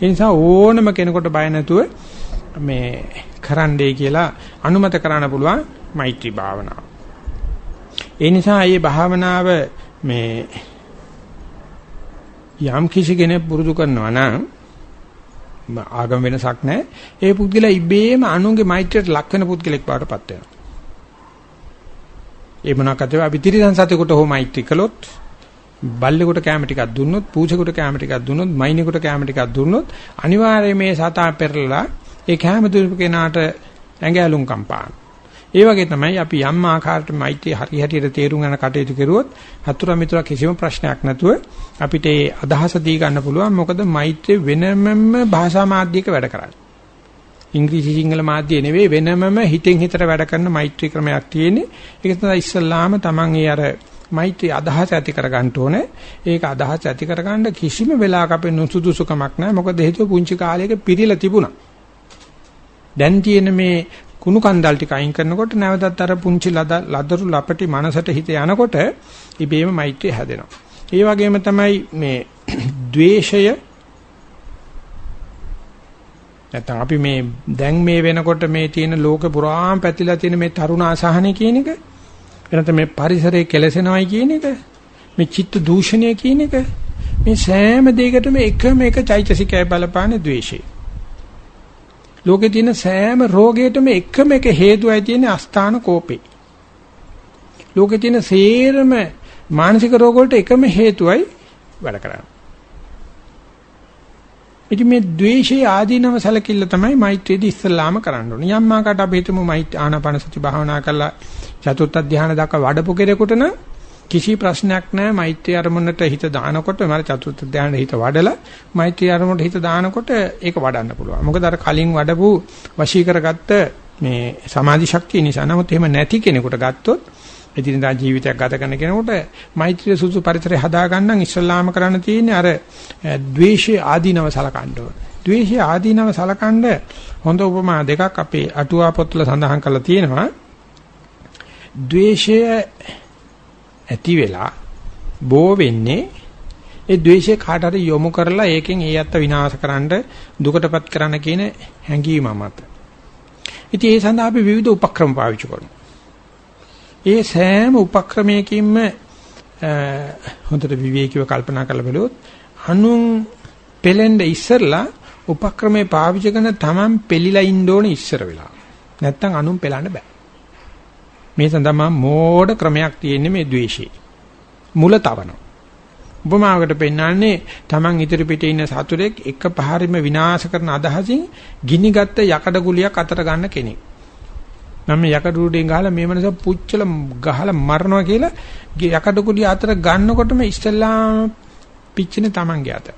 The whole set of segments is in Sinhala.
ඒ නිසා ඕනම කෙනෙකුට බය නැතුව මේ කරන්නයි කියලා අනුමත කරන්න පුළුවන් මෛත්‍රී භාවනාව. ඒ නිසා මේ භාවනාව මේ යම් කිසි කෙනෙක් පුරුදු කරනවා නම් ආගම වෙනසක් නැහැ. ඒ පුද්ගලයා ඉබේම අනුන්ගේ මෛත්‍රියට ලක් වෙන පුද්ගලෙක් බවටපත් වෙනවා. ඒ මොනවාකට අපි තිරිසන් සතෙකුට හෝ මෛත්‍රී කළොත් බල්ලෙකුට කැම ටිකක් දුන්නොත් පූජෙකුට කැම ටිකක් දුන්නොත් මයින්ෙකුට කැම ටිකක් දුන්නොත් අනිවාර්යයෙන් මේ සතා පෙරලලා ඒ කැම දුන්නු කෙනාට ඇඟ ඇලුම් කම්පාන. ඒ වගේ තමයි අපි යම් ආකාරයකට මෛත්‍රී හරි හැටියට තේරුම් ගන්න කටයුතු කරුවොත් හතුරු මිතුරා කිසිම ප්‍රශ්නයක් නැතුව අපිට ඒ අදහස දී ගන්න පුළුවන් මොකද මෛත්‍රී වෙනමම භාෂා මාධ්‍යයක වැඩ කරන්නේ. ඉංග්‍රීසි සිංහල මාධ්‍ය නෙවෙයි වෙනමම හිතෙන් හිතට වැඩ කරන මෛත්‍රී ක්‍රමයක් තියෙන්නේ. ඒක තමයි ඉස්සල්ලාම Taman ඒ අර මෛත්‍රී අදහස ඇති කරගන්න ඕනේ. ඒක අදහස ඇති කරගන්න කිසිම වෙලාවක අපේ නුසුදුසුකමක් නැහැ. මොකද හේතුව පුංචි කාලයක පිරීලා තිබුණා. දැන් තියෙන මේ කුණු කන්දල් ටික අයින් කරනකොට නැවතත් අර පුංචි ලදරු ලපටි මනසට හිත යනකොට ඉබේම මෛත්‍රිය හැදෙනවා. ඒ වගේම තමයි මේ द्वේෂය නැත්නම් අපි මේ දැන් මේ වෙනකොට මේ තියෙන ලෝක පුරාම පැතිලා තියෙන මේ තරුණ අසහනය කියන එක එනත මේ පරිසරයේ කෙලසෙනවයි කියන එක මේ චිත්ත දූෂණය කියන එක මේ සෑම දෙයකටම එකම එක චෛතසිකය බලපාන द्वේෂය ලෝකේ තියෙන සෑම රෝගයකටම එකම එක හේතුවයි තියෙන්නේ අස්ථාන කෝපේ. ලෝකේ තියෙන සේරම මානසික රෝග වලට එකම හේතුවයි වැඩ කරන්නේ. ඉතින් මේ ද්වේෂයේ ආදීනව සැලකිල්ල තමයි මෛත්‍රියේදී ඉස්සල්ලාම කරන්න ඕනේ. යම්මාකට අපි හිතමු මෛත්‍රී ආනාපාන සති භාවනා කරලා චතුර්ථ ධානය දක්වා වඩපු කෙනෙකුට නම් කිසි ප්‍රශ්නයක් නැහැ මෛත්‍රී අරමුණට හිත දානකොට මම චතුර්ථ ධානයේ හිත වඩලා මෛත්‍රී අරමුණට හිත දානකොට ඒක වඩන්න පුළුවන්. මොකද අර කලින් වඩපු වශී කරගත්ත මේ සමාධි ශක්තිය නිසා. නමුත් එහෙම නැති කෙනෙකුට ගත්තොත් එදිනදා ජීවිතයක් ගත කරන කෙනෙකුට මෛත්‍රී සුසු පරිසරය හදා ගන්න ඉස්සල්ලාම කරන්න තියෙන්නේ අර ද්වේෂයේ ආදීනව සලකන්න ඕනේ. ද්වේෂයේ ආදීනව සලකන්න හොඳ උපමා දෙකක් අපේ අටුවා පොත්වල සඳහන් කරලා තියෙනවා. ද්වේෂය ඇති වෙලා බෝ වෙන්නේ ඒ ද්වේෂය කාට හරි යොමු කරලා ඒකෙන් ඒ අත්ත විනාශකරන්න දුකටපත් කරන්න කියන හැඟීම මත. ඉතින් ඒ සඳහා අපි විවිධ උපක්‍රම පාවිච්චි කරනවා. ඒ සෑම උපක්‍රමයකින්ම හොඳට විවේකීව කල්පනා කරලා බලුවොත් අනුන් පෙලෙන්න ඉස්සරලා උපක්‍රමේ පාවිච්චි කරන තමන් පෙලිලා ඉන්න ඕනේ ඉස්සර වෙලා. නැත්තම් අනුන් පෙලන්න බෑ. මේ සඳහා මෝඩ ක්‍රමයක් තියෙන්නේ මේ द्वේෂේ. මුල තවනවා. උපමාවකට පෙන්නන්නේ Taman ඉදිරි පිටේ ඉන්න සතුරෙක් එක පහරින්ම විනාශ කරන අදහසින් ගිනිගත්ත යකඩ ගුලියක් අතට ගන්න කෙනෙක්. මම යකඩ උඩින් ගහලා මේ මනස පුච්චල ගහලා මරනවා කියලා යකඩ කුඩිය අතර ගන්නකොටම ඉස්සෙල්ලා පිච්චෙන තමන්ගේ අත.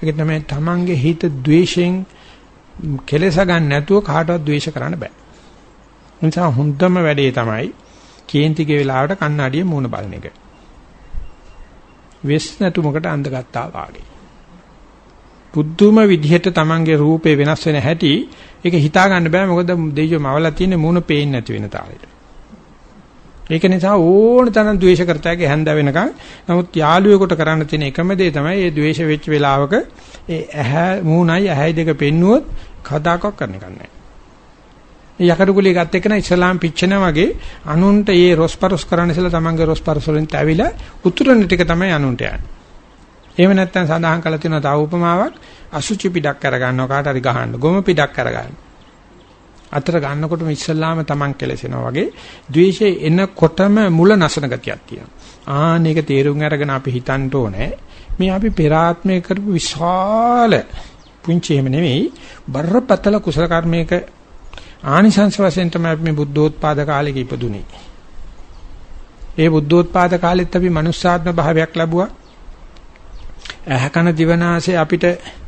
ඒක තමයි තමන්ගේ හිත द्वේෂයෙන් කෙලස ගන්න නැතුව කාටවත් द्वේෂ කරන්න බෑ. නිසා හොඳම වැඩේ තමයි කේන්තිගේ වෙලාවට කන්නඩිය මූණ බලන එක. වෙස් නැතුමකට අඳගත්තා වාගේ. බුද්ධුම විදිහට තමන්ගේ රූපේ වෙනස් වෙන හැටි ඒක හිතා ගන්න බෑ මොකද දෙයියෝ මවලා තියෙන මූණ පේන්නේ නැති වෙන තාලෙට. ඒක නිසා ඕන තරම් ද්වේෂ කරතයි හැන්ද වෙනකන් නමුත් යාළුවෙකුට කරන්න තියෙන එකම දේ තමයි මේ ද්වේෂ වෙච්ච වෙලාවක ඒ ඇහැ මූණයි ඇහැයි දෙක පෙන්නුවොත් කදාකක් කරන්න එක නැහැ. යකඩ කුලිය ගත්ත එක නා ඉස්ලාම් පිච්චෙනා වගේ අනුන්ට ඒ රොස්පරොස් කරන්න ඉස්සලා තමන්ගේ රොස්පරොස් වලින් තැවිලා උතුරන ටික තමයි අනුන්ට යන්නේ. එහෙම නැත්නම් සඳහන් කළ තියෙන තව උපමාවක් අසුචි පිටක් අර ගන්නවා කාට හරි ගහන්න ගොම පිටක් අර ගන්න. අතර ගන්නකොටම ඉස්සල්ලාම තමන් කෙලසෙනවා වගේ ද්වේෂය එනකොටම මුල නසන ගතියක් තියෙනවා. ආන්න ඒක තේරුම් අරගෙන අපි හිතන්න ඕනේ මේ අපි පෙර ආත්මයේ කරපු විශාල පුංචි එහෙම නෙවෙයි බරපතල කුසල කර්මයක ආනිසංස වශයෙන් තමයි මේ බුද්ධෝත්පාද කාලෙක ඉපදුනේ. ඒ බුද්ධෝත්පාද කාලෙත් අපි මනුස්සාත්ම භාවයක් ලැබුවා. ඇහකන දිවනාසේ අපිට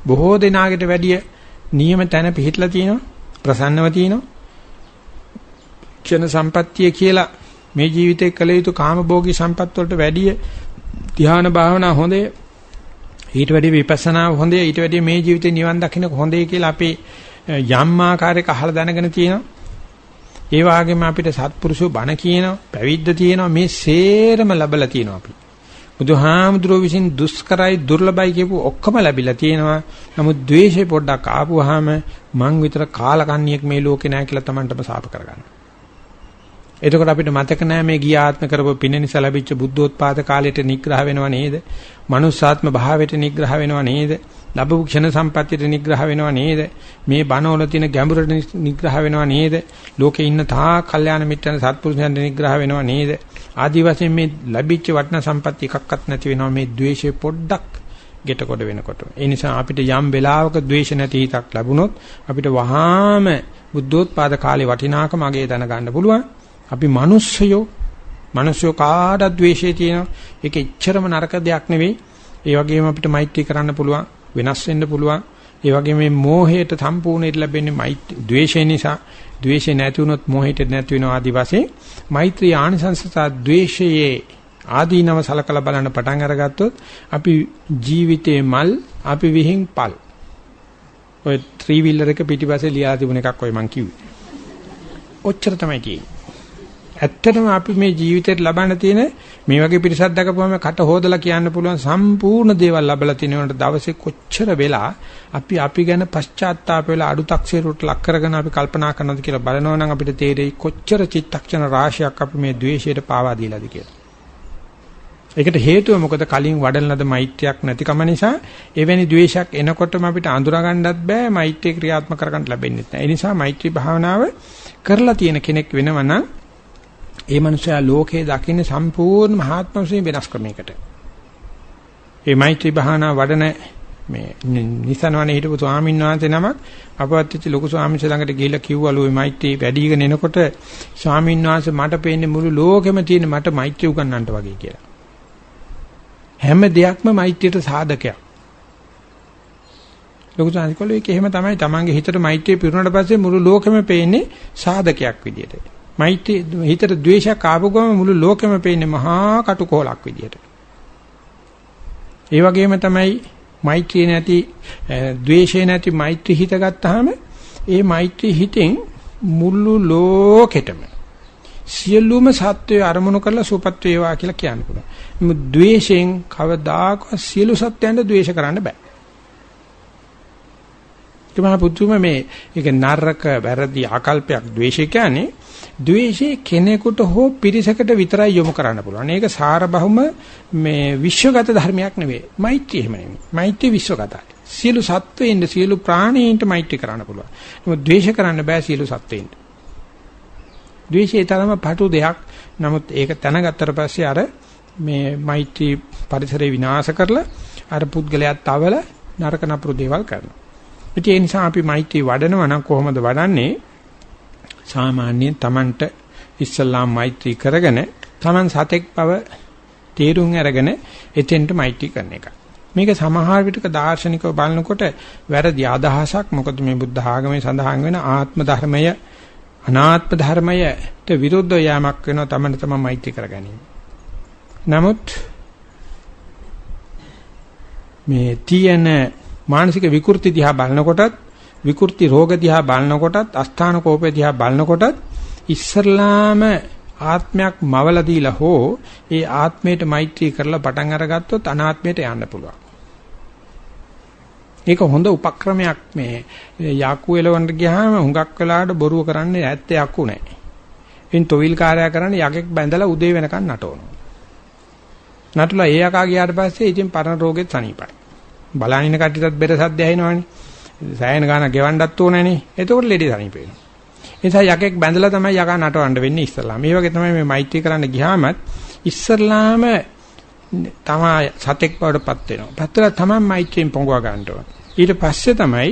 බොහෝ දෙනාකට වැඩිය නියම තැන පිහිටලා තියෙනවා. ප්‍රසන්නව තියෙනවා. ක්ෂණ සම්පත්තිය කියලා මේ ජීවිතේ කළ යුතු කාමභෝගී සම්පත් වලට වැඩිය ධ්‍යාන භාවනා හොඳේ ඊට වැඩිය විපස්සනා හොඳේ ඊට වැඩිය මේ ජීවිතේ නිවන් දකින්න හොඳේ කියලා අපේ යම් ආකාරයක අහලා දැනගෙන තියෙනවා. ඒ වගේම අපිට සත්පුරුෂෝ බණ කියනවා, පැවිද්ද තියෙනවා මේ සේරම ලැබලා තියෙනවා අපි. බුදුහාමුදුරුවෝ විසින් දුෂ්කරයි දුර්ලභයි කියපු ඔක්කොම ලැබිලා තියෙනවා. නමුත් ද්වේෂය පොඩ්ඩක් ආපුවාම මං විතර කාලකන්ණියෙක් මේ ලෝකේ නැහැ කියලා Tamanටම සාප කරගන්න. එතකොට අපිට මතක නැහැ මේ ගිය ආත්ම කරපු පින නිසා ලැබිච්ච බුද්ධෝත්පාද කාලයට නිග්‍රහ වෙනව නේද? මනුස්සාත්ම භාවයට නිග්‍රහ වෙනව නේද? ලැබු ක්ෂණ සම්පත්තියට නිග්‍රහ වෙනව නේද? මේ බණවල තියෙන ගැඹුරට නිග්‍රහ වෙනව නේද? ලෝකේ ඉන්න තා කල්යාණ මිත්‍රයන් සත්පුරුෂයන් නිග්‍රහ වෙනව නේද? ආදි වශයෙන් මේ ලැබිච්ච වටිනා සම්පත් එකක්වත් නැති වෙනවා මේ द्वේෂය පොඩ්ඩක් ගෙට කොට වෙනකොට. ඒ නිසා අපිට යම් වෙලාවක द्वේෂ නැති හිතක් ලැබුණොත් අපිට වහාම බුද්ධෝත්පාද කාලේ වටිනාකම අගේ දැනගන්න පුළුවන්. අපි මිනිස්සයෝ මිනිස්සු කාටද ද්වේෂය තියෙනවා. ඒක එච්චරම නරක දෙයක් නෙවෙයි. ඒ වගේම අපිට මෛත්‍රී කරන්න පුළුවන්, වෙනස් වෙන්න පුළුවන්. ඒ වගේම මේ මෝහයට සම්පූර්ණයෙන් ලැබෙන්නේ මෛත්‍රී ද්වේෂය නිසා. ද්වේෂය නැති වුණොත් මෝහයට නැති වෙනවා ආදි වශයෙන් මෛත්‍රී ආනිසංසතා ද්වේෂයේ ආදීනව සලකලා බලන්න පටන් අරගත්තොත් අපි ජීවිතේ මල් අපි විහිං පල්. ඔය ත්‍රී වීලර් එක පිටිපස්සේ ලියලා තිබුණ එකක් ඔය මං කිව්වේ. ඔච්චර තමයි තියෙන්නේ. ඇත්තටම අපි මේ ජීවිතේට ලබන්න තියෙන මේ වගේ පිරිසක් දකපුවම කට හොදලා කියන්න පුළුවන් සම්පූර්ණ දේවල් ලැබලා තිනේනට දවසේ කොච්චර වෙලා අපි අපි ගැන පශ්චාත්තාප වෙලා අඩුතක්සේරුවට ලක් කරගෙන අපි කල්පනා කරනවද කියලා බලනවා නම් අපිට තේරෙයි කොච්චර චිත්තක්ෂණ රාශියක් අපි මේ द्वේෂයට පාවා දීලාද කියලා. ඒකට හේතුව මොකද කලින් වඩන ලද මෛත්‍රියක් නැතිකම නිසා එවැනි द्वේෂයක් එනකොටම අපිට අඳුරා ගන්නවත් බෑ මෛත්‍රී ක්‍රියාත්මක කරගන්න ලැබෙන්නේ නැහැ. ඒ නිසා මෛත්‍රී භාවනාව කරලා තියෙන කෙනෙක් වෙනවනම් ඒ මනුස්සයා ලෝකේ දකින්නේ සම්පූර්ණ මහාත්ම වශයෙන් වෙනස් ක්‍රමයකට. ඒ මෛත්‍රී භාවනා වඩන මේ නිසනවනේ හිටපු ස්වාමීන් වහන්සේ නමක් අපවත් වෙච්ච ලොකු ස්වාමීන් ළඟට ගිහිල්ලා කිව්වලු මේ මෛත්‍රී වැඩිගෙන එනකොට ස්වාමීන් වහන්සේ මට පේන්නේ මුළු ලෝකෙම තියෙන මට මෛත්‍රී උගන්වන්නට වගේ කියලා. හැම දෙයක්ම මෛත්‍රියට සාධකයක්. ලොකු සංස්කෘතික ඒක එහෙම තමයි තමන්ගේ හිතට මෛත්‍රිය පිරුණාට පස්සේ මුළු ලෝකෙම පේන්නේ සාධකයක් විදියට. මෛත්‍රී හිතට ද්වේෂයක් ආපු ගමන් මුළු ලෝකෙම පේන්නේ මහා කටුකොලක් විදියට. ඒ වගේම තමයි මෛත්‍රී නැති ද්වේෂය නැති මෛත්‍රී හිත ගත්තාම ඒ මෛත්‍රී හිතෙන් මුළු ලෝකෙටම සියලුම සත්වය අරමුණු කරලා සූපත් වේවා කියලා කියන්න පුළුවන්. මේ ද්වේෂයෙන් කවදාකවත් සියලු සත්‍යයන්ට ද්වේෂ කරන්න බෑ. තමයි පුදුම මේ ඒක නරක වැරදි ආකල්පයක් ද්වේෂය කියන්නේ ද්වේෂය කෙනෙකුට හෝ පිරිසකට විතරයි යොමු කරන්න පුළුවන්. ඒක සාරබහුම මේ විශ්වගත ධර්මයක් නෙවෙයි. මෛත්‍රිය එහෙම නෙවෙයි. මෛත්‍රිය විශ්වගතයි. සියලු සත්වයින්ද සියලු ප්‍රාණීන්ට මෛත්‍රී කරන්න පුළුවන්. නමුත් ද්වේෂ කරන්න බෑ සියලු සත්වයින්ට. ද්වේෂය තරම පටු දෙයක්. නමුත් ඒක දැනගත්තට පස්සේ අර මේ මෛත්‍රී පරිසරය විනාශ කරලා අර පුද්ගලයාත් තවල නරක නපුරු දේවල් කරනවා. ඒ නිසා අපි මෛත්‍රී වඩනවා නම් කොහොමද වඩන්නේ? සාමාන්‍යයෙන් Tamanට ඉස්සල්ලාම් මෛත්‍රී කරගෙන Taman සතෙක් බව තේරුම් අරගෙන එතෙන්ට මෛත්‍රී කරන එක. මේක සමහර විටක දාර්ශනිකව බලනකොට වැරදි අදහසක්. මොකද මේ බුද්ධ ආගමේ සඳහන් වෙන ආත්ම ධර්මය අනාත්ම ධර්මයට විරුද්ධ යාමක් වෙනවා Taman තමන් මෛත්‍රී කරගැනීම. නමුත් මේ තියෙන මානසික විකෘති දිහා බලනකොටත් විකෘති රෝග දිහා බලනකොටත් අස්ථාන කෝපය දිහා බලනකොටත් ඉස්සරලාම ආත්මයක් මවලා දීලා හෝ ඒ ආත්මයට මෛත්‍රී කරලා පටන් අරගත්තොත් අනාත්මයට යන්න පුළුවන්. ඒක හොඳ උපක්‍රමයක් මේ යාකු එලවන්න ගියාම හුඟක් වෙලාවට බොරුව කරන්නේ ඇත්ත යකු නැහැ. ඉතින් තොවිල් කාර්යය කරන්නේ යකෙක් බැඳලා උදේ වෙනකන් නටවනවා. නටලා ඒ යකා ගියාට පස්සේ ඉතින් පරණ රෝගෙත් සනීපයි. බලනින කට්ටියටත් බෙර සද්ද ඇහෙනවනේ. සෑයන ගාන ගෙවන්නත් ඕනේනේ. එතකොට ලෙඩි සනීප වෙනවා. ඒ නිසා යකෙක් බැඳලා තමයි යකා නටවන්න වෙන්නේ ඉස්සල්ලා. මේ වගේ තමයි මේ මෛත්‍රී කරන්න ගියාමත් ඉස්සල්ලාම තමයි සතෙක් බවටපත් වෙනවා. පත්තර තමයි මෛත්‍රියෙන් පොඟවා ගන්න ඕන. ඊට පස්සේ තමයි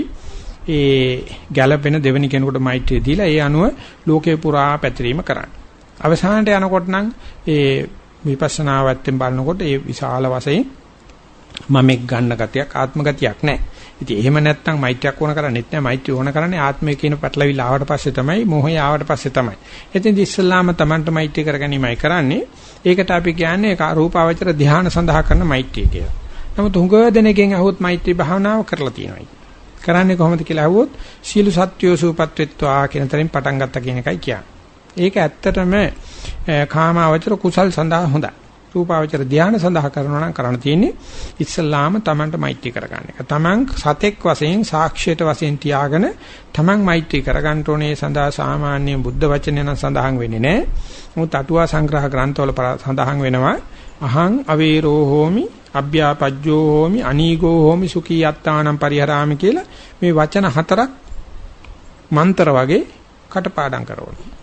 ඒ ගැළපෙන දෙවෙනි කෙනෙකුට මෛත්‍රිය දීලා ඒ අනුව ලෝකේ පුරා පැතිරීම කරන්නේ. අවසානට යනකොට නම් ඒ විපස්සනාවත්ෙන් බලනකොට ඒ විශාල වශයෙන් මමෙක් ගන්න ගතියක් ආත්ම ගතියක් නැහැ. ඉතින් එහෙම නැත්නම් මෛත්‍රියක් ඕන කරන්නේත් නැහැ. මෛත්‍රිය ඕන කරන්නේ ආත්මය කියන පැටලවිල්ල ආවට පස්සේ තමයි, මොහය ආවට පස්සේ තමයි. එතෙන්දි ඉස්සල්ලාම Tamanට මෛත්‍රිය කරගැනීමයි කරන්නේ. ඒකට අපි කියන්නේ රූපාවචර ධ්‍යාන සඳහා කරන මෛත්‍රිය කියලා. නමුත් හුඟ දෙනෙක්ගෙන් අහුවොත් මෛත්‍රී භාවනාව කරලා තියෙනවා. කරන්නේ කොහොමද කියලා අහුවොත් සීල සත්‍යෝ සූපත් වෙත්වා කියන තරම් පටන් ගත්තා කියන එකයි කියන්නේ. ඒක ඇත්තටම කාමාවචර කුසල් සඳහා හොඳයි. රූපාවචර ධානය සඳහා කරනවා නම් කරන්න තියෙන්නේ ඉස්සල්ලාම Tamanට මෛත්‍රී කරගන්න එක. Taman සතෙක් වශයෙන් සාක්ෂියට වශයෙන් තියාගෙන Taman මෛත්‍රී කරගන්න ඕනේ සඳහා සාමාන්‍ය බුද්ධ වචනය නම් සඳහන් වෙන්නේ නැහැ. මොකද අටුවා සංග්‍රහ ග්‍රන්ථවල සඳහන් වෙනවා අහං අවේරෝ හෝමි අභ්‍යාපජ්ජෝ හෝමි අනීගෝ හෝමි සුඛී යත්තානම් පරිහරාමි කියලා මේ වචන හතරක් මන්ත්‍ර වගේ කටපාඩම් කරනවා.